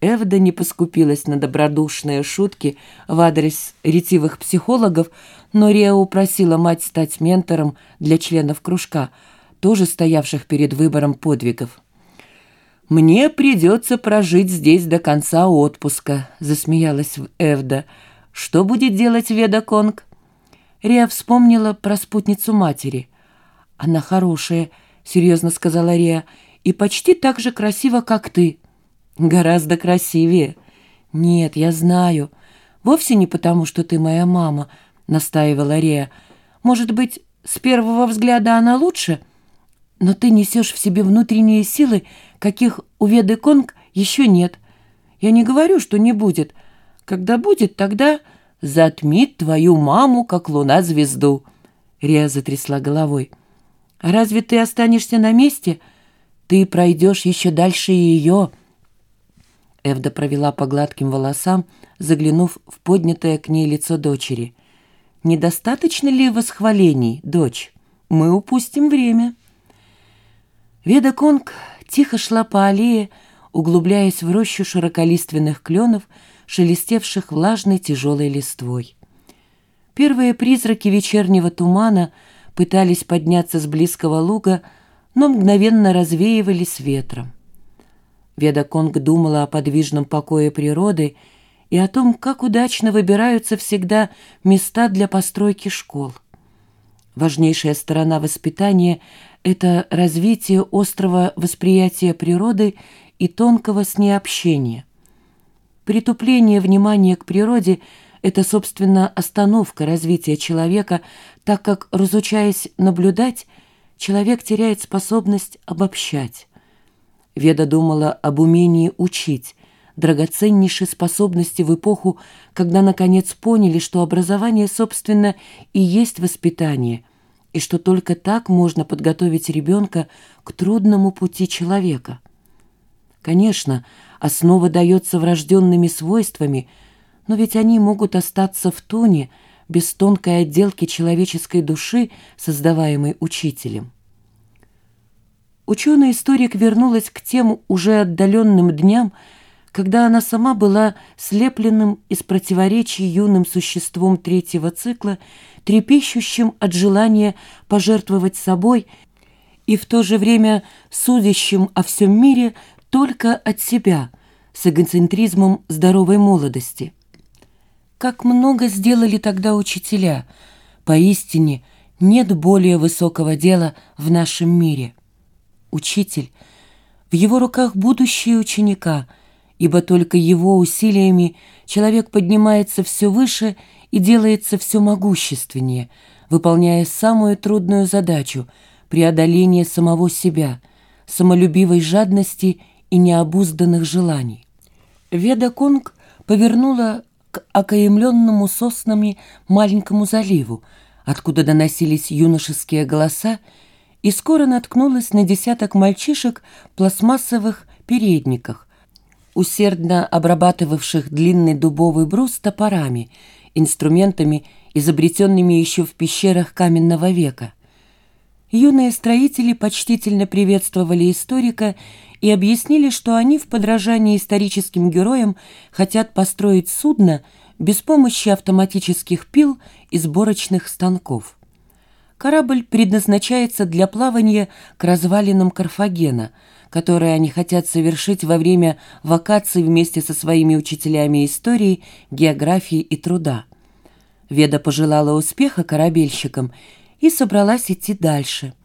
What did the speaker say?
Эвда не поскупилась на добродушные шутки в адрес ретивых психологов, но Реа упросила мать стать ментором для членов кружка, тоже стоявших перед выбором подвигов. «Мне придется прожить здесь до конца отпуска», — засмеялась Эвда. «Что будет делать Веда Конг?» Реа вспомнила про спутницу матери. «Она хорошая», — серьезно сказала Реа, — «и почти так же красива, как ты». Гораздо красивее. Нет, я знаю. Вовсе не потому, что ты моя мама, настаивала Рея. Может быть, с первого взгляда она лучше? Но ты несешь в себе внутренние силы, каких у Веды Конг еще нет. Я не говорю, что не будет. Когда будет, тогда затмит твою маму, как луна звезду. Рея затрясла головой. Разве ты останешься на месте? Ты пройдешь еще дальше ее, — Эвда провела по гладким волосам, заглянув в поднятое к ней лицо дочери. «Недостаточно ли восхвалений, дочь? Мы упустим время». Веда Конг тихо шла по аллее, углубляясь в рощу широколиственных кленов, шелестевших влажной тяжелой листвой. Первые призраки вечернего тумана пытались подняться с близкого луга, но мгновенно развеивались ветром. Веда Конг думала о подвижном покое природы и о том, как удачно выбираются всегда места для постройки школ. Важнейшая сторона воспитания – это развитие острого восприятия природы и тонкого с ней общения. Притупление внимания к природе – это, собственно, остановка развития человека, так как, разучаясь наблюдать, человек теряет способность обобщать. Веда думала об умении учить, драгоценнейшей способности в эпоху, когда наконец поняли, что образование, собственно, и есть воспитание, и что только так можно подготовить ребенка к трудному пути человека. Конечно, основа дается врожденными свойствами, но ведь они могут остаться в тоне без тонкой отделки человеческой души, создаваемой учителем. Ученый-историк вернулась к тем уже отдаленным дням, когда она сама была слепленным из противоречий юным существом третьего цикла, трепещущим от желания пожертвовать собой и в то же время судящим о всем мире только от себя, с эгоцентризмом здоровой молодости. Как много сделали тогда учителя! Поистине, нет более высокого дела в нашем мире учитель, в его руках будущее ученика, ибо только его усилиями человек поднимается все выше и делается все могущественнее, выполняя самую трудную задачу – преодоление самого себя, самолюбивой жадности и необузданных желаний. Веда Конг повернула к окаемленному соснами маленькому заливу, откуда доносились юношеские голоса и скоро наткнулась на десяток мальчишек в пластмассовых передниках, усердно обрабатывавших длинный дубовый брус топорами, инструментами, изобретенными еще в пещерах каменного века. Юные строители почтительно приветствовали историка и объяснили, что они в подражании историческим героям хотят построить судно без помощи автоматических пил и сборочных станков. Корабль предназначается для плавания к развалинам Карфагена, которые они хотят совершить во время вакаций вместе со своими учителями истории, географии и труда. Веда пожелала успеха корабельщикам и собралась идти дальше –